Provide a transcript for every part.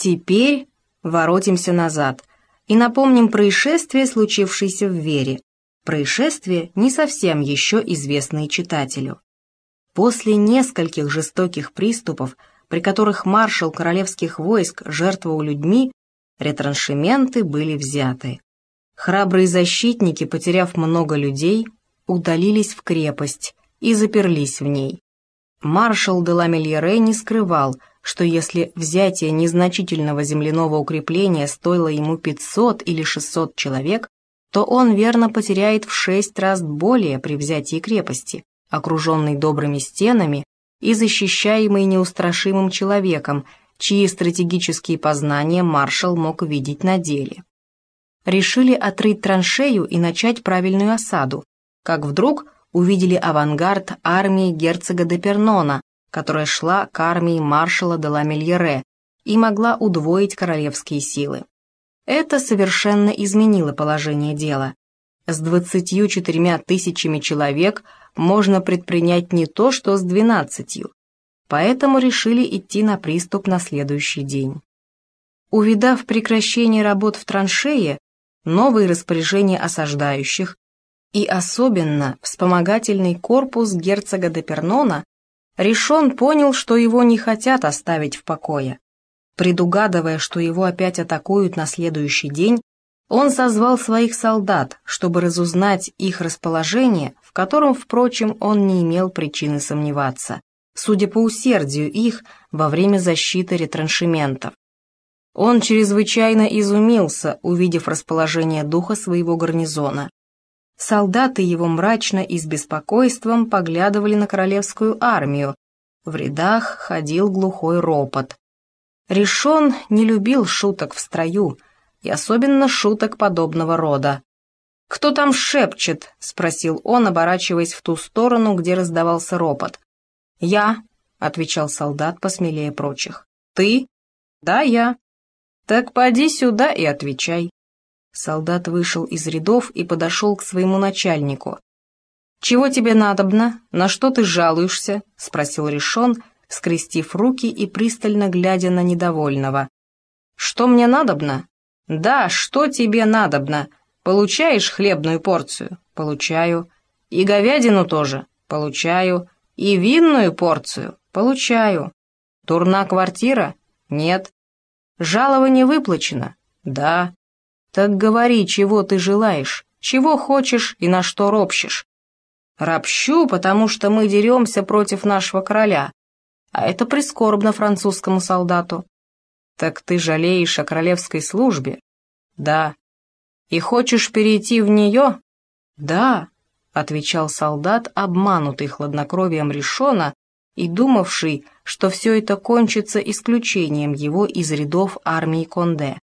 Теперь воротимся назад и напомним происшествие, случившееся в Вере. Происшествие, не совсем еще известное читателю. После нескольких жестоких приступов, при которых маршал королевских войск жертвовал людьми, ретраншементы были взяты. Храбрые защитники, потеряв много людей, удалились в крепость и заперлись в ней. Маршал де Ламельере не скрывал, что если взятие незначительного земляного укрепления стоило ему 500 или 600 человек, то он верно потеряет в шесть раз более при взятии крепости, окруженной добрыми стенами и защищаемой неустрашимым человеком, чьи стратегические познания маршал мог видеть на деле. Решили отрыть траншею и начать правильную осаду, как вдруг увидели авангард армии герцога де Пернона, которая шла к армии маршала де Ламельере и могла удвоить королевские силы. Это совершенно изменило положение дела. С двадцатью четырьмя тысячами человек можно предпринять не то, что с двенадцатью, поэтому решили идти на приступ на следующий день. Увидав прекращение работ в траншее, новые распоряжения осаждающих и особенно вспомогательный корпус герцога де Пернона, Ришон понял, что его не хотят оставить в покое. Предугадывая, что его опять атакуют на следующий день, он созвал своих солдат, чтобы разузнать их расположение, в котором, впрочем, он не имел причины сомневаться, судя по усердию их во время защиты ретраншементов. Он чрезвычайно изумился, увидев расположение духа своего гарнизона. Солдаты его мрачно и с беспокойством поглядывали на королевскую армию. В рядах ходил глухой ропот. Решон не любил шуток в строю, и особенно шуток подобного рода. «Кто там шепчет?» — спросил он, оборачиваясь в ту сторону, где раздавался ропот. «Я», — отвечал солдат посмелее прочих. «Ты?» «Да, я». «Так поди сюда и отвечай». Солдат вышел из рядов и подошел к своему начальнику. «Чего тебе надобно? На что ты жалуешься?» — спросил Решон, скрестив руки и пристально глядя на недовольного. «Что мне надобно?» «Да, что тебе надобно? Получаешь хлебную порцию?» «Получаю». «И говядину тоже?» «Получаю». «И винную порцию?» «Получаю». «Турна квартира?» «Нет». «Жалование выплачено?» «Да». Так говори, чего ты желаешь, чего хочешь и на что ропщешь. Ропщу, потому что мы деремся против нашего короля, а это прискорбно французскому солдату. Так ты жалеешь о королевской службе? Да. И хочешь перейти в нее? Да, отвечал солдат, обманутый хладнокровием Решона и думавший, что все это кончится исключением его из рядов армии Конде.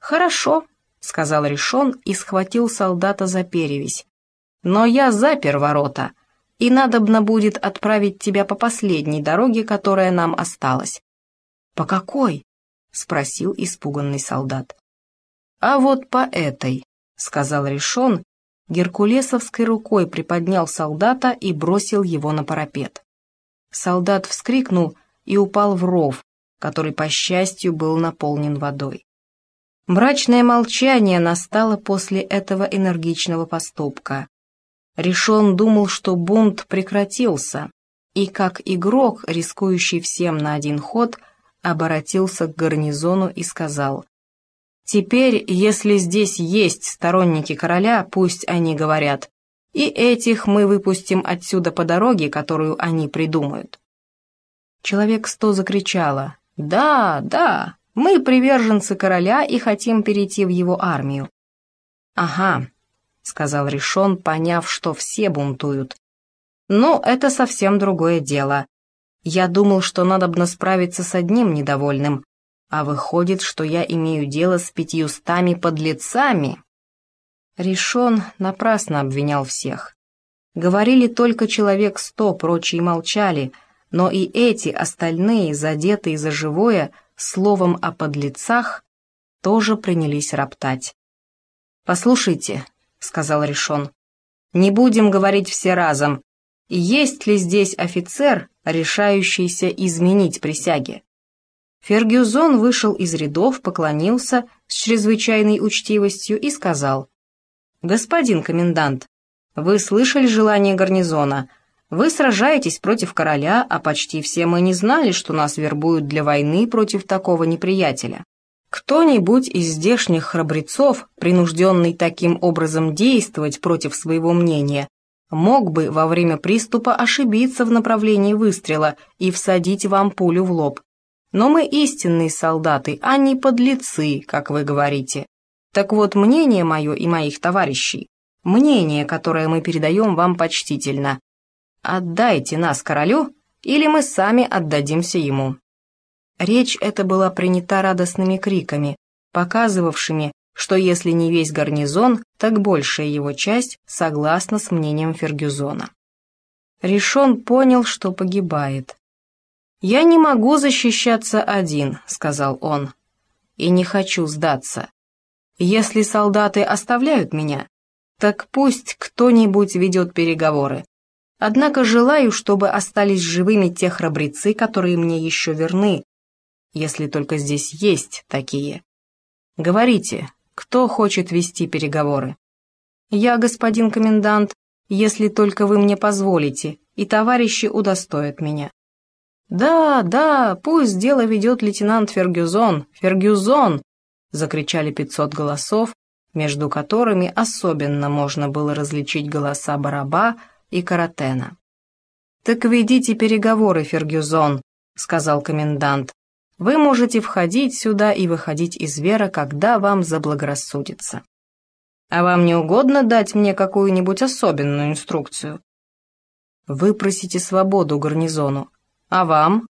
«Хорошо», — сказал Решон и схватил солдата за перевязь. «Но я запер ворота, и надобно будет отправить тебя по последней дороге, которая нам осталась». «По какой?» — спросил испуганный солдат. «А вот по этой», — сказал Решон, геркулесовской рукой приподнял солдата и бросил его на парапет. Солдат вскрикнул и упал в ров, который, по счастью, был наполнен водой. Мрачное молчание настало после этого энергичного поступка. Решон думал, что бунт прекратился, и как игрок, рискующий всем на один ход, обратился к гарнизону и сказал, «Теперь, если здесь есть сторонники короля, пусть они говорят, и этих мы выпустим отсюда по дороге, которую они придумают». Человек сто закричало, «Да, да, мы приверженцы короля и хотим перейти в его армию». «Ага», — сказал Ришон, поняв, что все бунтуют. «Ну, это совсем другое дело. Я думал, что надобно справиться с одним недовольным, а выходит, что я имею дело с пятьюстами подлецами». Ришон напрасно обвинял всех. Говорили только человек сто, прочие молчали, но и эти остальные, задетые за живое, словом о подлецах, тоже принялись роптать. «Послушайте», — сказал Решон, — «не будем говорить все разом, есть ли здесь офицер, решающийся изменить присяге?» Фергюзон вышел из рядов, поклонился с чрезвычайной учтивостью и сказал, «Господин комендант, вы слышали желание гарнизона. Вы сражаетесь против короля, а почти все мы не знали, что нас вербуют для войны против такого неприятеля. Кто-нибудь из здешних храбрецов, принужденный таким образом действовать против своего мнения, мог бы во время приступа ошибиться в направлении выстрела и всадить вам пулю в лоб. Но мы истинные солдаты, а не подлецы, как вы говорите. Так вот, мнение мое и моих товарищей, мнение, которое мы передаем вам почтительно. Отдайте нас королю, или мы сами отдадимся ему». Речь эта была принята радостными криками, показывавшими, что если не весь гарнизон, так большая его часть согласна с мнением Фергюзона. Ришон понял, что погибает. «Я не могу защищаться один», — сказал он, — «и не хочу сдаться. Если солдаты оставляют меня, так пусть кто-нибудь ведет переговоры. Однако желаю, чтобы остались живыми те храбрецы, которые мне еще верны, если только здесь есть такие. Говорите, кто хочет вести переговоры? Я, господин комендант, если только вы мне позволите, и товарищи удостоят меня. «Да, да, пусть дело ведет лейтенант Фергюзон, Фергюзон!» — закричали пятьсот голосов, между которыми особенно можно было различить голоса Бараба и Каратена. «Так ведите переговоры, Фергюзон», — сказал комендант. «Вы можете входить сюда и выходить из Вера, когда вам заблагорассудится. А вам не угодно дать мне какую-нибудь особенную инструкцию?» «Вы просите свободу гарнизону, а вам?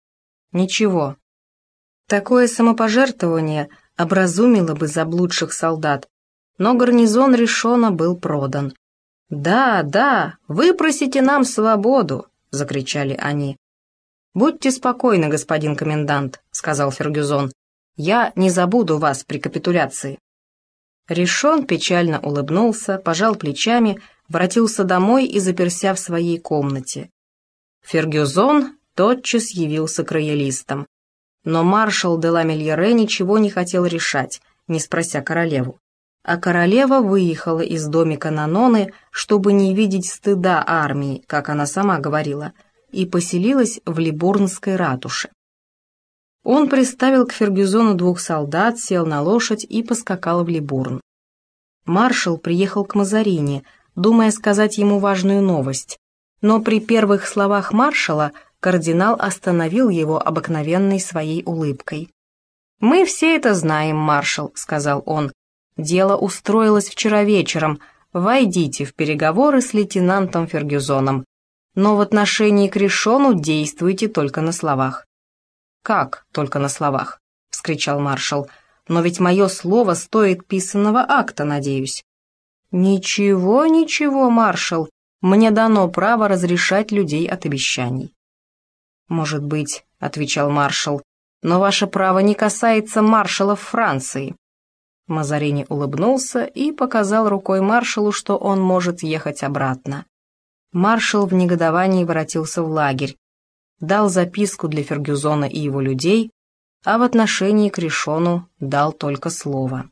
Ничего. Такое самопожертвование образумило бы заблудших солдат, но гарнизон Решона был продан. «Да, да, выпросите нам свободу!» — закричали они. «Будьте спокойны, господин комендант», — сказал Фергюзон. «Я не забуду вас при капитуляции». Решон печально улыбнулся, пожал плечами, воротился домой и заперся в своей комнате. Фергюзон тотчас явился к роялистам. Но маршал де ла Мельере ничего не хотел решать, не спрося королеву. А королева выехала из домика Наноны, чтобы не видеть стыда армии, как она сама говорила, и поселилась в Либурнской ратуше. Он приставил к Фергюзону двух солдат, сел на лошадь и поскакал в Либурн. Маршал приехал к Мазарине, думая сказать ему важную новость, но при первых словах маршала кардинал остановил его обыкновенной своей улыбкой. «Мы все это знаем, маршал», — сказал он. «Дело устроилось вчера вечером. Войдите в переговоры с лейтенантом Фергюзоном. Но в отношении к Ришону действуйте только на словах». «Как только на словах?» — вскричал маршал. «Но ведь мое слово стоит писанного акта, надеюсь». «Ничего, ничего, маршал. Мне дано право разрешать людей от обещаний». «Может быть», — отвечал маршал, «но ваше право не касается маршалов Франции». Мазарини улыбнулся и показал рукой маршалу, что он может ехать обратно. Маршал в негодовании воротился в лагерь, дал записку для Фергюзона и его людей, а в отношении к Ришону дал только слово.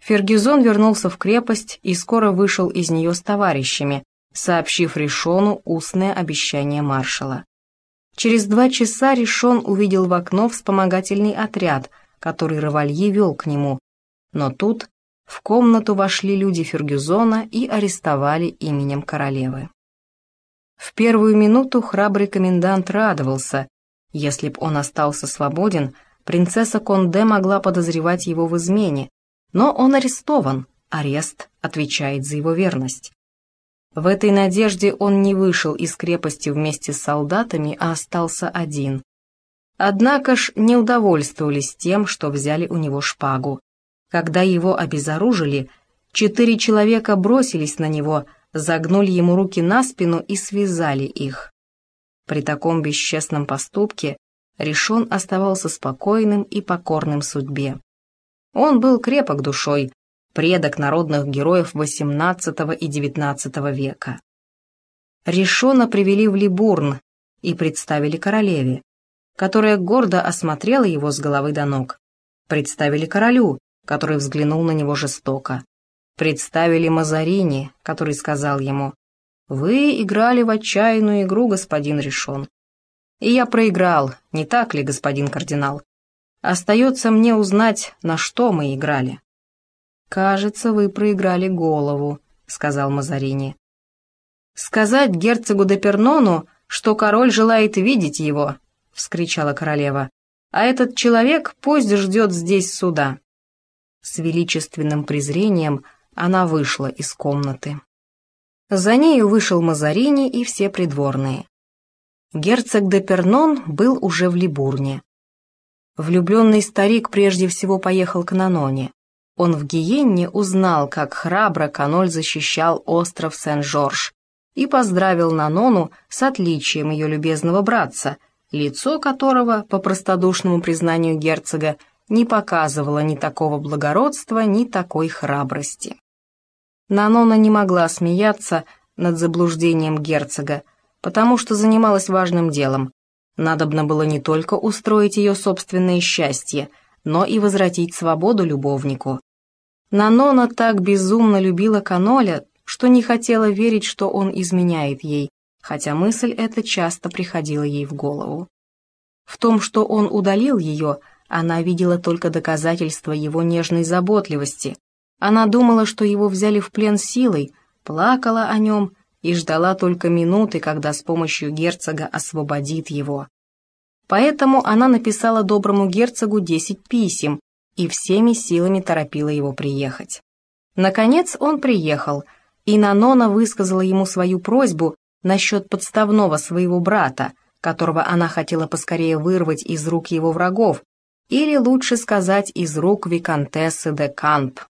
Фергюзон вернулся в крепость и скоро вышел из нее с товарищами, сообщив Ришону устное обещание маршала. Через два часа Ришон увидел в окно вспомогательный отряд, который Равалье вел к нему, но тут в комнату вошли люди Фергюзона и арестовали именем королевы. В первую минуту храбрый комендант радовался. Если б он остался свободен, принцесса Конде могла подозревать его в измене, но он арестован, арест отвечает за его верность. В этой надежде он не вышел из крепости вместе с солдатами, а остался один. Однако ж не удовольствовались тем, что взяли у него шпагу. Когда его обезоружили, четыре человека бросились на него, загнули ему руки на спину и связали их. При таком бесчестном поступке Решон оставался спокойным и покорным судьбе. Он был крепок душой, предок народных героев XVIII и XIX века. Решона привели в Либурн и представили королеве. которая гордо осмотрела его с головы до ног. Представили королю, который взглянул на него жестоко. Представили Мазарини, который сказал ему, «Вы играли в отчаянную игру, господин Решон. И я проиграл, не так ли, господин кардинал? Остается мне узнать, на что мы играли». «Кажется, вы проиграли голову», — сказал Мазарини. «Сказать герцогу де Пернону, что король желает видеть его», — вскричала королева, «а этот человек пусть ждет здесь суда». С величественным презрением она вышла из комнаты. За нею вышел Мазарини и все придворные. Герцог де Пернон был уже в Либурне. Влюбленный старик прежде всего поехал к Наноне. Он в Гиенне узнал, как храбро Каноль защищал остров Сен-Жорж и поздравил Нанону с отличием ее любезного братца, лицо которого, по простодушному признанию герцога, не показывало ни такого благородства, ни такой храбрости. Нанона не могла смеяться над заблуждением герцога, потому что занималась важным делом. Надобно было не только устроить ее собственное счастье, но и возвратить свободу любовнику. Нанона так безумно любила Каноля, что не хотела верить, что он изменяет ей, хотя мысль эта часто приходила ей в голову. В том, что он удалил ее, она видела только доказательство его нежной заботливости. Она думала, что его взяли в плен силой, плакала о нем и ждала только минуты, когда с помощью герцога освободит его. Поэтому она написала доброму герцогу десять писем, и всеми силами торопила его приехать. Наконец он приехал, и Нанона высказала ему свою просьбу насчет подставного своего брата, которого она хотела поскорее вырвать из рук его врагов, или лучше сказать, из рук виконтессы де Камп.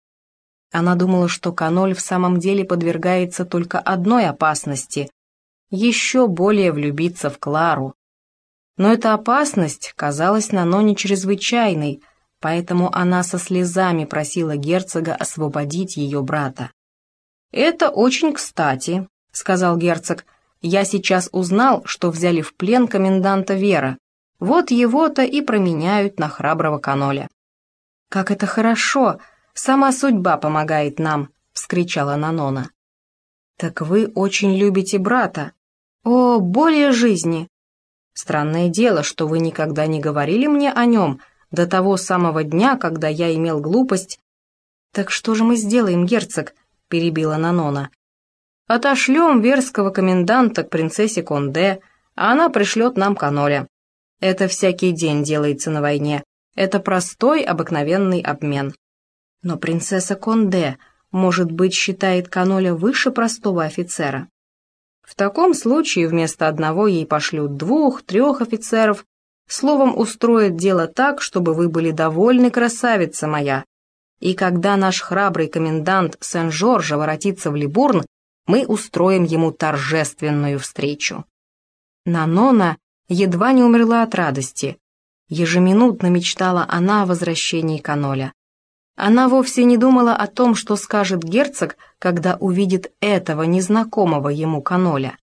Она думала, что Каноль в самом деле подвергается только одной опасности — еще более влюбиться в Клару. Но эта опасность казалась Наноне чрезвычайной — поэтому она со слезами просила герцога освободить ее брата. «Это очень кстати», — сказал герцог. «Я сейчас узнал, что взяли в плен коменданта Вера. Вот его-то и променяют на храброго каноля». «Как это хорошо! Сама судьба помогает нам!» — вскричала Нанона. «Так вы очень любите брата. О, более жизни!» «Странное дело, что вы никогда не говорили мне о нем», до того самого дня, когда я имел глупость... «Так что же мы сделаем, герцог?» — перебила Нанона. «Отошлем верского коменданта к принцессе Конде, а она пришлет нам каноля. Это всякий день делается на войне. Это простой, обыкновенный обмен. Но принцесса Конде, может быть, считает каноля выше простого офицера. В таком случае вместо одного ей пошлют двух, трех офицеров, Словом, устроит дело так, чтобы вы были довольны, красавица моя. И когда наш храбрый комендант Сен-Жоржа воротится в Либурн, мы устроим ему торжественную встречу». Нанона едва не умерла от радости. Ежеминутно мечтала она о возвращении Каноля. Она вовсе не думала о том, что скажет герцог, когда увидит этого незнакомого ему Каноля.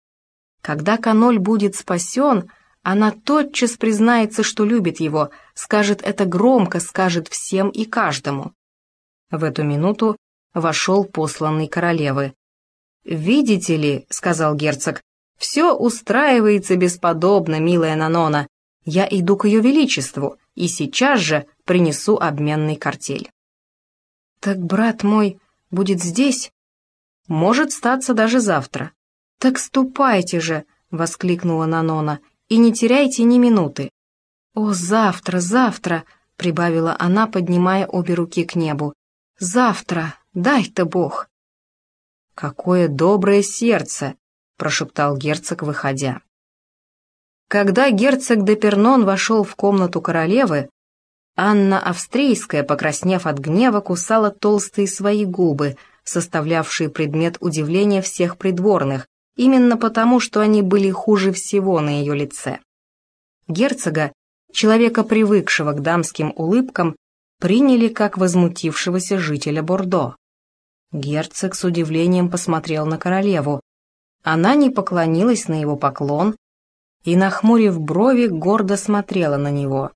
Когда Каноль будет спасен, она тотчас признается, что любит его, скажет это громко, скажет всем и каждому. В эту минуту вошел посланный королевы. «Видите ли», — сказал герцог, — «все устраивается бесподобно, милая Нанона. Я иду к ее величеству и сейчас же принесу обменный картель». «Так брат мой будет здесь?» «Может статься даже завтра». «Так ступайте же!» — воскликнула Нанона и не теряйте ни минуты. «О, завтра, завтра!» — прибавила она, поднимая обе руки к небу. «Завтра! Дай-то Бог!» «Какое доброе сердце!» — прошептал герцог, выходя. Когда герцог де Пернон вошел в комнату королевы, Анна Австрийская, покраснев от гнева, кусала толстые свои губы, составлявшие предмет удивления всех придворных, именно потому, что они были хуже всего на ее лице. Герцога, человека, привыкшего к дамским улыбкам, приняли как возмутившегося жителя Бордо. Герцог с удивлением посмотрел на королеву. Она не поклонилась на его поклон. и, нахмурив брови, гордо смотрела на него.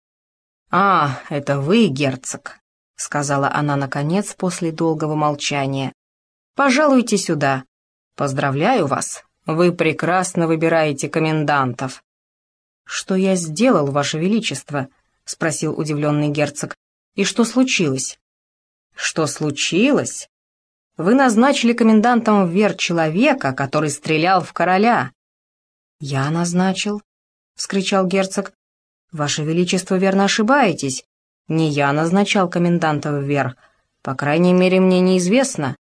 «А, это вы, герцог», — сказала она, наконец, после долгого молчания. «Пожалуйте сюда. Поздравляю вас. Вы прекрасно выбираете комендантов». «Что я сделал, ваше величество?» — спросил удивленный герцог. «И что случилось?» «Что случилось? Вы назначили комендантом Вер человека, который стрелял в короля». «Я назначил?» — вскричал герцог. «Ваше Величество верно ошибаетесь. Не я назначал коменданта вверх. По крайней мере, мне неизвестно».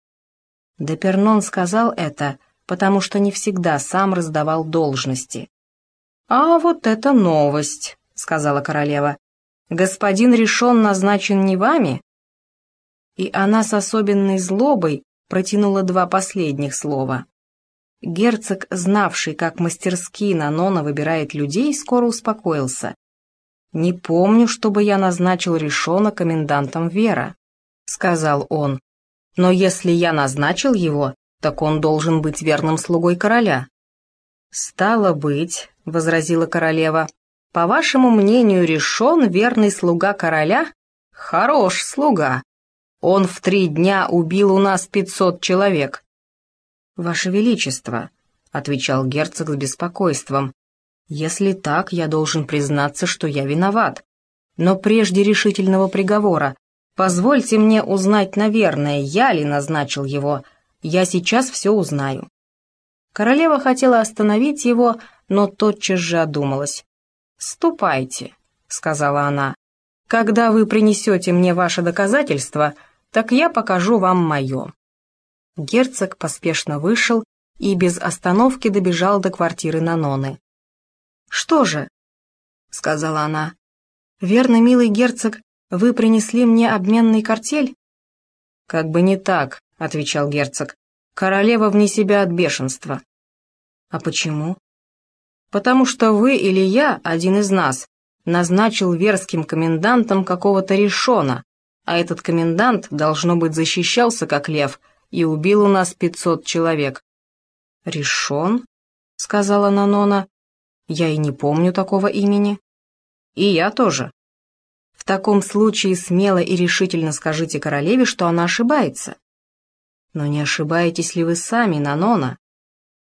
Депернон сказал это, потому что не всегда сам раздавал должности. «А вот это новость», — сказала королева. «Господин решен назначен не вами?» И она с особенной злобой протянула два последних слова. Герцог, знавший, как мастерски Нанона выбирает людей, скоро успокоился. «Не помню, чтобы я назначил Решона комендантом Вера», — сказал он. «Но если я назначил его, так он должен быть верным слугой короля». «Стало быть», — возразила королева, — «по вашему мнению, Решон верный слуга короля? Хорош слуга. Он в три дня убил у нас пятьсот человек». «Ваше Величество», — отвечал герцог с беспокойством, «если так, я должен признаться, что я виноват. Но прежде решительного приговора, позвольте мне узнать, наверное, я ли назначил его. Я сейчас все узнаю». Королева хотела остановить его, но тотчас же одумалась. «Ступайте», — сказала она. «Когда вы принесете мне ваше доказательство, так я покажу вам мое». Герцог поспешно вышел и без остановки добежал до квартиры Наноны. «Что же?» — сказала она. «Верно, милый герцог, вы принесли мне обменный картель?» «Как бы не так», — отвечал герцог. «Королева вне себя от бешенства». «А почему?» «Потому что вы или я, один из нас, назначил верским комендантом какого-то решона, а этот комендант, должно быть, защищался как лев и убил у нас пятьсот человек». «Решон?» — сказала Нанона. «Я и не помню такого имени». «И я тоже». «В таком случае смело и решительно скажите королеве, что она ошибается». «Но не ошибаетесь ли вы сами, Нанона?»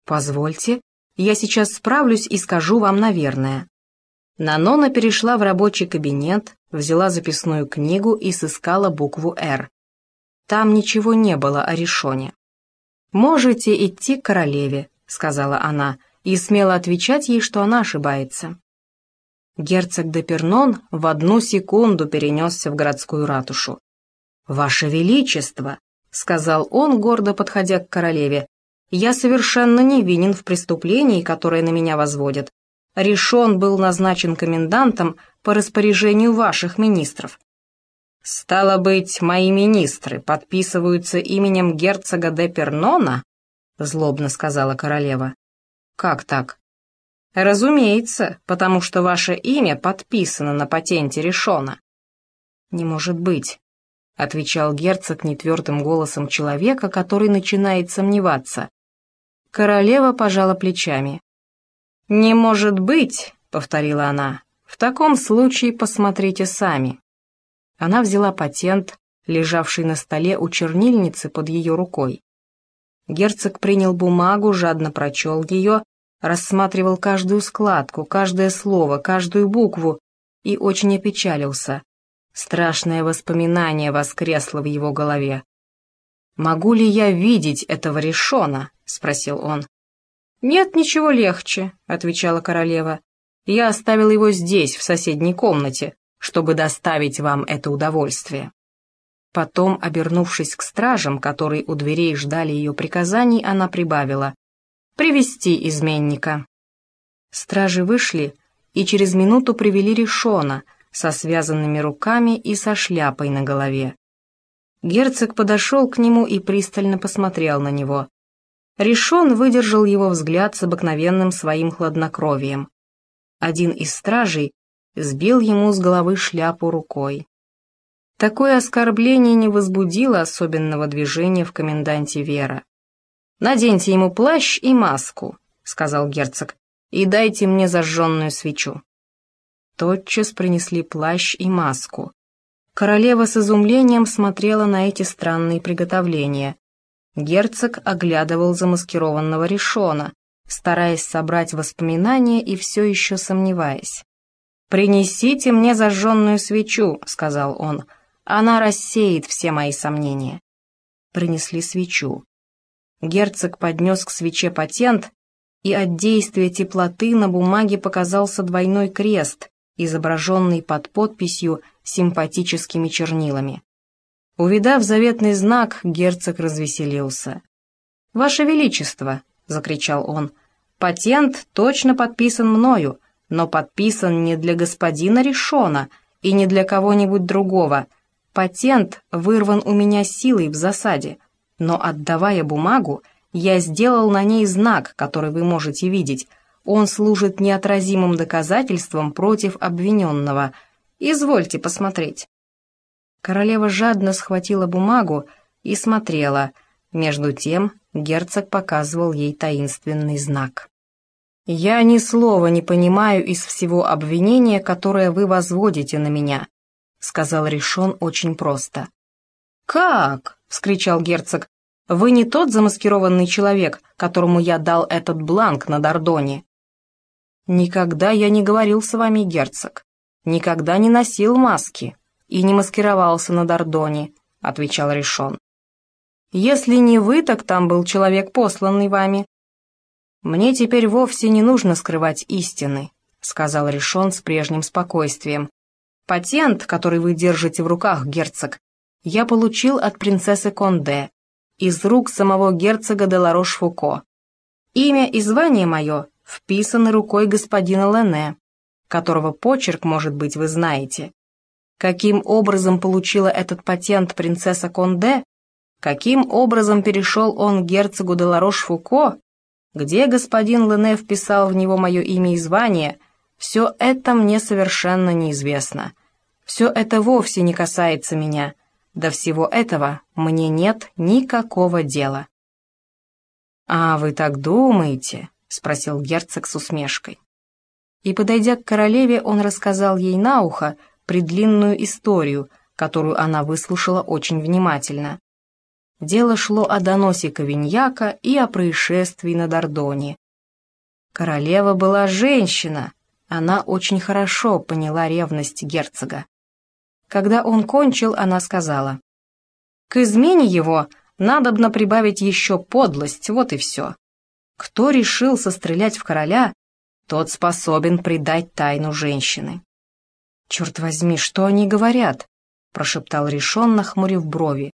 «Позвольте, я сейчас справлюсь и скажу вам, наверное». Нанона перешла в рабочий кабинет, взяла записную книгу и сыскала букву «Р». Там ничего не было о решоне. «Можете идти к королеве», — сказала она, и смело отвечать ей, что она ошибается. Герцог де Пернон в одну секунду перенесся в городскую ратушу. «Ваше Величество», — сказал он, гордо подходя к королеве, — «я совершенно невинен в преступлении, которое на меня возводят. Решон был назначен комендантом по распоряжению ваших министров. «Стало быть, мои министры подписываются именем герцога де Пернона?» — злобно сказала королева. «Как так?» «Разумеется, потому что ваше имя подписано на патенте Решона». «Не может быть», — отвечал герцог нетвердым голосом человека, который начинает сомневаться. Королева пожала плечами. «Не может быть», — повторила она, — «в таком случае посмотрите сами». Она взяла патент, лежавший на столе у чернильницы под ее рукой. Герцог принял бумагу, жадно прочел ее, рассматривал каждую складку, каждое слово, каждую букву и очень опечалился. Страшное воспоминание воскресло в его голове. «Могу ли я видеть этого решона?» — спросил он. «Нет, ничего легче», — отвечала королева. «Я оставил его здесь, в соседней комнате чтобы доставить вам это удовольствие». Потом, обернувшись к стражам, которые у дверей ждали ее приказаний, она прибавила «Привести изменника». Стражи вышли и через минуту привели Решона со связанными руками и со шляпой на голове. Герцог подошел к нему и пристально посмотрел на него. Решон выдержал его взгляд с обыкновенным своим хладнокровием. Один из стражей сбил ему с головы шляпу рукой. Такое оскорбление не возбудило особенного движения в коменданте Вера. «Наденьте ему плащ и маску», — сказал герцог. и дайте мне зажженную свечу». Тотчас принесли плащ и маску. Королева с изумлением смотрела на эти странные приготовления. Герцог оглядывал замаскированного решона, стараясь собрать воспоминания и все еще сомневаясь. «Принесите мне зажженную свечу», — сказал он. «Она рассеет все мои сомнения». Принесли свечу. Герцог поднес к свече патент, и от действия теплоты на бумаге показался двойной крест, изображенный под подписью симпатическими чернилами. Увидав заветный знак, герцог развеселился. «Ваше Величество!» — закричал он. «Патент точно подписан мною, но подписан не для господина Решона и не для кого-нибудь другого. Патент вырван у меня силой в засаде, но, отдавая бумагу, я сделал на ней знак, который вы можете видеть. Он служит неотразимым доказательством против обвиненного. Извольте посмотреть». Королева жадно схватила бумагу и смотрела. Между тем герцог показывал ей таинственный знак. «Я ни слова не понимаю из всего обвинения, которое вы возводите на меня», — сказал Решон очень просто. «Как?» — вскричал герцог. «Вы не тот замаскированный человек, которому я дал этот бланк на Дордоне?» «Никогда я не говорил с вами, герцог. Никогда не носил маски и не маскировался на Дордоне», — отвечал Решон. «Если не вы, так там был человек, посланный вами. «Мне теперь вовсе не нужно скрывать истины», — сказал Решон с прежним спокойствием. «Патент, который вы держите в руках, герцог, я получил от принцессы Конде, из рук самого герцога де Ларош-Фуко. Имя и звание мое вписаны рукой господина Лене, которого почерк, может быть, вы знаете. Каким образом получила этот патент принцесса Конде, каким образом перешел он герцогу де Ларош-Фуко, где господин Лене вписал в него мое имя и звание, все это мне совершенно неизвестно. Все это вовсе не касается меня. До всего этого мне нет никакого дела. «А вы так думаете?» — спросил герцог с усмешкой. И, подойдя к королеве, он рассказал ей на ухо предлинную историю, которую она выслушала очень внимательно. Дело шло о доносе Ковиньяка и о происшествии на Дордоне. Королева была женщина, она очень хорошо поняла ревность герцога. Когда он кончил, она сказала, «К измене его надобно прибавить еще подлость, вот и все. Кто решил сострелять в короля, тот способен предать тайну женщины». «Черт возьми, что они говорят?» — прошептал решенно, хмурив брови.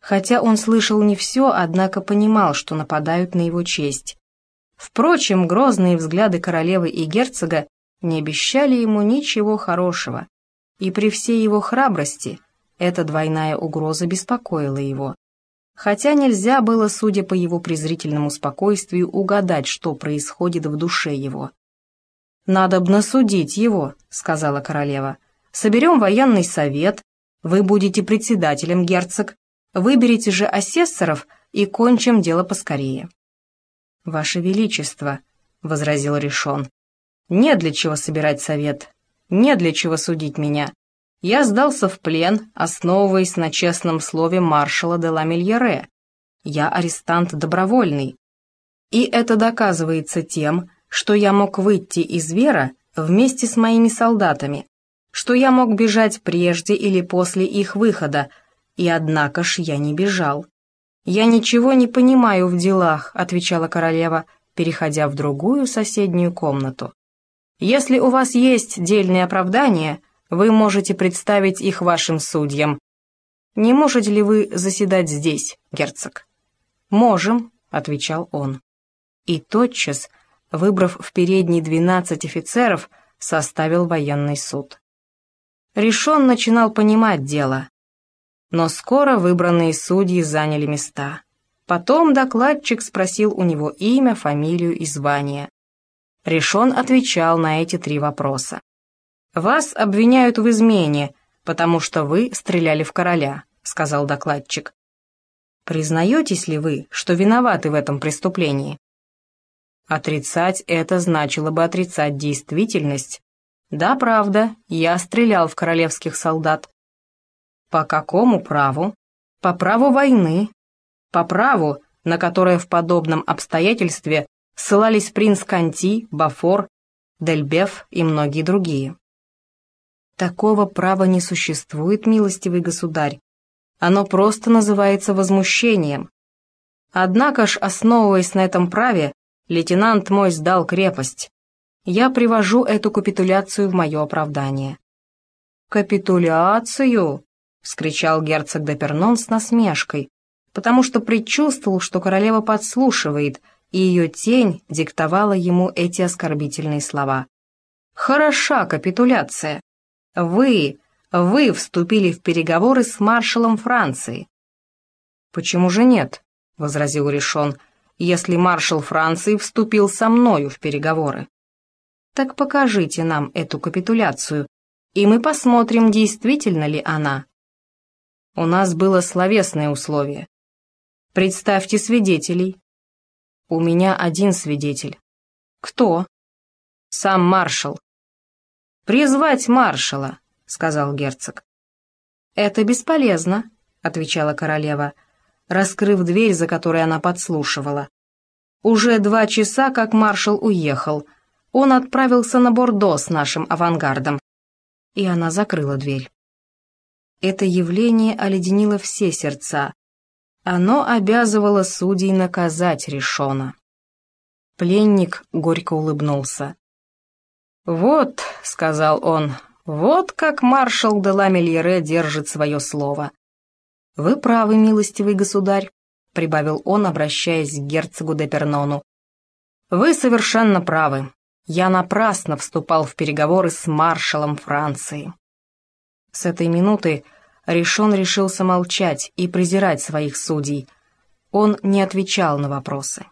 Хотя он слышал не все, однако понимал, что нападают на его честь. Впрочем, грозные взгляды королевы и герцога не обещали ему ничего хорошего, и при всей его храбрости эта двойная угроза беспокоила его. Хотя нельзя было, судя по его презрительному спокойствию, угадать, что происходит в душе его. «Надобно судить его», — сказала королева. «Соберем военный совет, вы будете председателем, герцог, Выберите же асессоров и кончим дело поскорее». «Ваше Величество», — возразил Решон, — «не для чего собирать совет, не для чего судить меня. Я сдался в плен, основываясь на честном слове маршала де ла Мильере. Я арестант добровольный. И это доказывается тем, что я мог выйти из Вера вместе с моими солдатами, что я мог бежать прежде или после их выхода, и однако ж я не бежал. «Я ничего не понимаю в делах», — отвечала королева, переходя в другую соседнюю комнату. «Если у вас есть дельные оправдания, вы можете представить их вашим судьям. Не можете ли вы заседать здесь, герцог?» «Можем», — отвечал он. И тотчас, выбрав в передней двенадцать офицеров, составил военный суд. Решен начинал понимать дело, но скоро выбранные судьи заняли места. Потом докладчик спросил у него имя, фамилию и звание. Решон отвечал на эти три вопроса. «Вас обвиняют в измене, потому что вы стреляли в короля», — сказал докладчик. «Признаетесь ли вы, что виноваты в этом преступлении?» Отрицать это значило бы отрицать действительность. Да, правда, я стрелял в королевских солдат. По какому праву? По праву войны. По праву, на которое в подобном обстоятельстве ссылались принц Канти, Бафор, Дельбеф и многие другие. Такого права не существует, милостивый государь. Оно просто называется возмущением. Однако ж, основываясь на этом праве, лейтенант мой сдал крепость. Я привожу эту капитуляцию в мое оправдание. «Капитуляцию?» — вскричал герцог де Пернон с насмешкой, потому что предчувствовал, что королева подслушивает, и ее тень диктовала ему эти оскорбительные слова. «Хороша капитуляция. Вы, вы вступили в переговоры с маршалом Франции». «Почему же нет?» — возразил Ришон, «если маршал Франции вступил со мною в переговоры». «Так покажите нам эту капитуляцию, и мы посмотрим, действительно ли она». У нас было словесное условие. Представьте свидетелей. У меня один свидетель. Кто? Сам маршал. Призвать маршала, сказал герцог. Это бесполезно, отвечала королева, раскрыв дверь, за которой она подслушивала. Уже два часа, как маршал уехал. Он отправился на Бордо с нашим авангардом. И она закрыла дверь. Это явление оледенило все сердца, оно обязывало судей наказать Решона. Пленник горько улыбнулся. «Вот», — сказал он, — «вот как маршал де Ламельере держит свое слово». «Вы правы, милостивый государь», — прибавил он, обращаясь к герцогу де Пернону. «Вы совершенно правы. Я напрасно вступал в переговоры с маршалом Франции». С этой минуты Решон решился молчать и презирать своих судей. Он не отвечал на вопросы.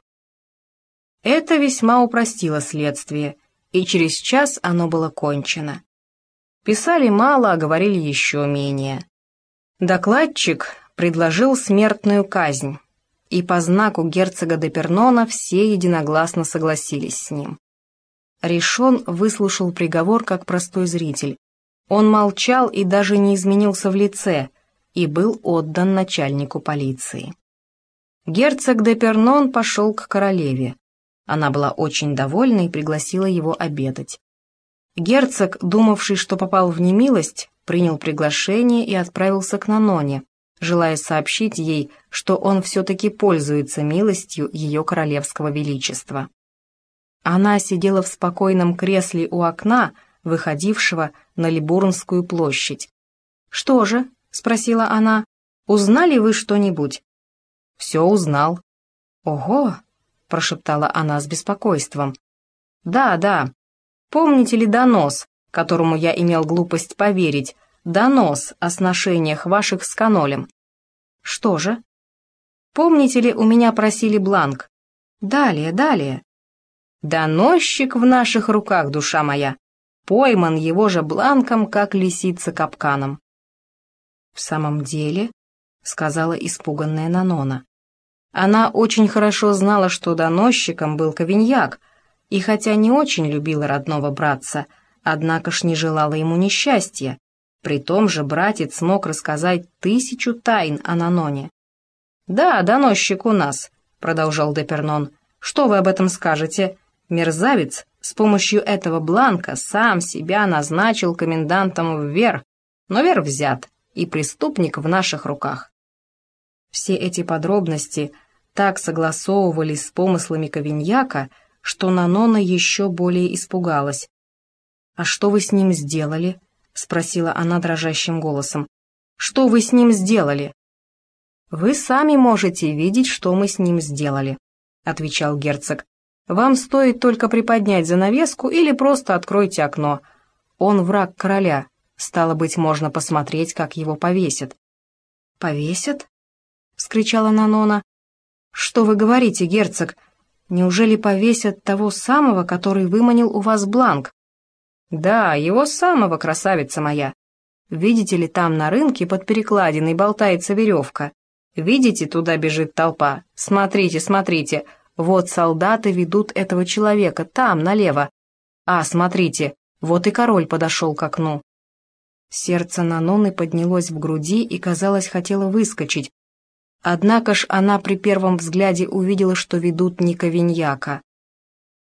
Это весьма упростило следствие, и через час оно было кончено. Писали мало, а говорили еще менее. Докладчик предложил смертную казнь, и по знаку герцога де Пернона все единогласно согласились с ним. Решон выслушал приговор как простой зритель, он молчал и даже не изменился в лице и был отдан начальнику полиции. Герцог де Пернон пошел к королеве. Она была очень довольна и пригласила его обедать. Герцог, думавший, что попал в немилость, принял приглашение и отправился к Наноне, желая сообщить ей, что он все-таки пользуется милостью ее королевского величества. Она сидела в спокойном кресле у окна, выходившего на Либурнскую площадь. «Что же?» — спросила она. «Узнали вы что-нибудь?» «Все узнал». «Ого!» — прошептала она с беспокойством. «Да, да. Помните ли донос, которому я имел глупость поверить, донос о сношениях ваших с канолем?» «Что же?» «Помните ли, у меня просили бланк?» «Далее, далее». «Доносчик в наших руках, душа моя пойман его же бланком, как лисица капканом. «В самом деле», — сказала испуганная Нанона. Она очень хорошо знала, что доносчиком был Ковиньяк, и хотя не очень любила родного братца, однако ж не желала ему несчастья. При том же братец смог рассказать тысячу тайн о Наноне. «Да, доносчик у нас», — продолжал Депернон. «Что вы об этом скажете? Мерзавец с помощью этого бланка сам себя назначил комендантом вверх, но вер взят, и преступник в наших руках. Все эти подробности так согласовывались с помыслами Ковиньяка, что Нанона еще более испугалась. «А что вы с ним сделали?» — спросила она дрожащим голосом. «Что вы с ним сделали?» «Вы сами можете видеть, что мы с ним сделали», — отвечал герцог. Вам стоит только приподнять занавеску или просто откройте окно. Он враг короля. Стало быть, можно посмотреть, как его повесят». «Повесят?» — вскричала Нанона. «Что вы говорите, герцог? Неужели повесят того самого, который выманил у вас бланк?» «Да, его самого, красавица моя. Видите ли, там на рынке под перекладиной болтается веревка. Видите, туда бежит толпа. Смотрите, смотрите, Вот солдаты ведут этого человека, там, налево. А, смотрите, вот и король подошел к окну. Сердце Наноны поднялось в груди и, казалось, хотело выскочить. Однако ж она при первом взгляде увидела, что ведут не Ковиньяка.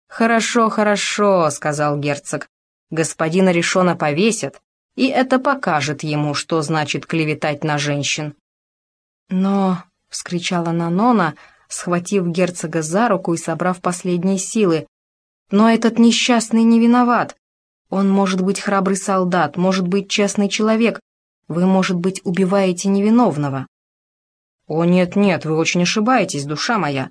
«Хорошо, хорошо», — сказал герцог. «Господина Решона повесят, и это покажет ему, что значит клеветать на женщин». «Но», — вскричала Нанона, схватив герцога за руку и собрав последние силы, «но этот несчастный не виноват. Он может быть храбрый солдат, может быть честный человек. Вы, может быть, убиваете невиновного». «О, нет-нет, вы очень ошибаетесь, душа моя.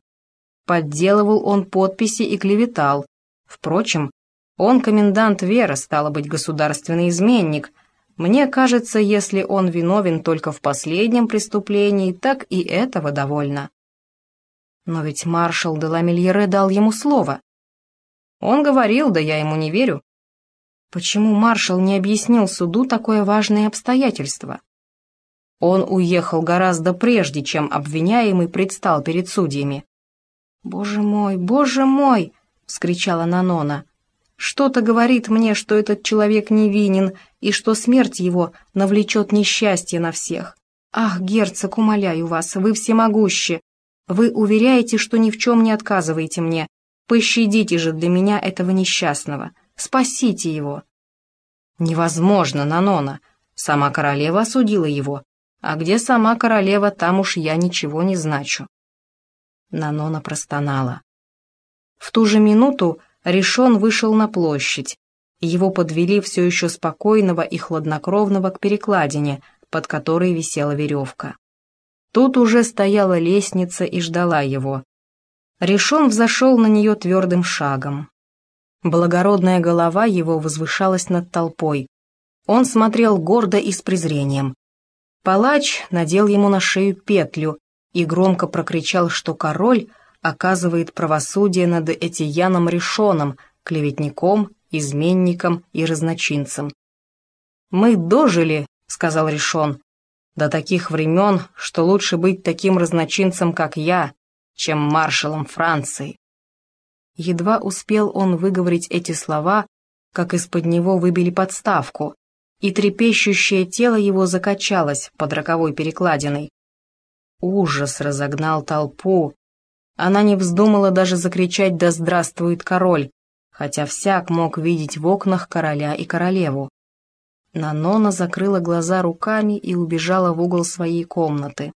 Подделывал он подписи и клеветал. Впрочем, он комендант Вера, стало быть, государственный изменник. Мне кажется, если он виновен только в последнем преступлении, так и этого довольно. Но ведь маршал де Ламельере дал ему слово. Он говорил, да я ему не верю. Почему маршал не объяснил суду такое важное обстоятельство? Он уехал гораздо прежде, чем обвиняемый предстал перед судьями. «Боже мой, боже мой!» — вскричала Нанона. «Что-то говорит мне, что этот человек невинен и что смерть его навлечет несчастье на всех. Ах, герцог, умоляю вас, вы всемогущи. Вы уверяете, что ни в чем не отказываете мне. Пощадите же для меня этого несчастного. Спасите его». «Невозможно, Нанона. Сама королева осудила его. А где сама королева, там уж я ничего не значу». Нанона простонала. В ту же минуту Решон вышел на площадь. Его подвели все еще спокойного и хладнокровного к перекладине, под которой висела веревка. Тут уже стояла лестница и ждала его. Решон взошел на нее твердым шагом. Благородная голова его возвышалась над толпой. Он смотрел гордо и с презрением. Палач надел ему на шею петлю, и громко прокричал, что король оказывает правосудие над Этияном Решоном, клеветником, изменником и разночинцем. «Мы дожили», — сказал Решон, — «до таких времен, что лучше быть таким разночинцем, как я, чем маршалом Франции». Едва успел он выговорить эти слова, как из-под него выбили подставку, и трепещущее тело его закачалось под роковой перекладиной. Ужас разогнал толпу. Она не вздумала даже закричать «Да здравствует король!», хотя всяк мог видеть в окнах короля и королеву. Нанона закрыла глаза руками и убежала в угол своей комнаты.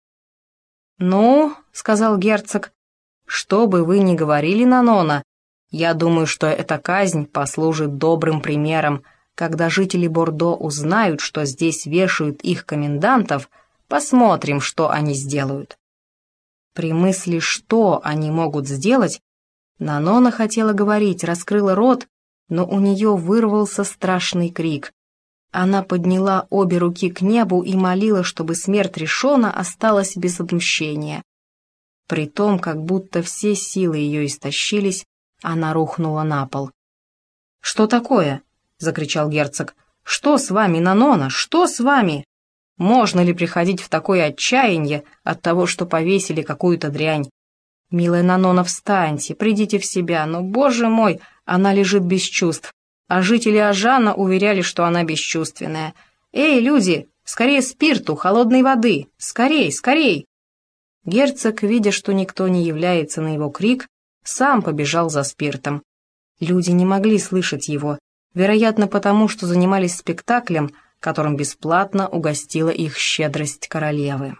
«Ну, — сказал герцог, — что бы вы ни говорили, Нанона, я думаю, что эта казнь послужит добрым примером, когда жители Бордо узнают, что здесь вешают их комендантов — Посмотрим, что они сделают. При мысли, что они могут сделать, Нанона хотела говорить, раскрыла рот, но у нее вырвался страшный крик. Она подняла обе руки к небу и молила, чтобы смерть Решона осталась без отмщения. При том, как будто все силы ее истощились, она рухнула на пол. «Что такое?» — закричал герцог. «Что с вами, Нанона? Что с вами?» Можно ли приходить в такое отчаяние от того, что повесили какую-то дрянь? Милая Нанона, встаньте, придите в себя, но, боже мой, она лежит без чувств. А жители Ажана уверяли, что она бесчувственная. Эй, люди, скорее спирту, холодной воды, скорей, скорей! Герцог, видя, что никто не является на его крик, сам побежал за спиртом. Люди не могли слышать его, вероятно, потому что занимались спектаклем, которым бесплатно угостила их щедрость королевы.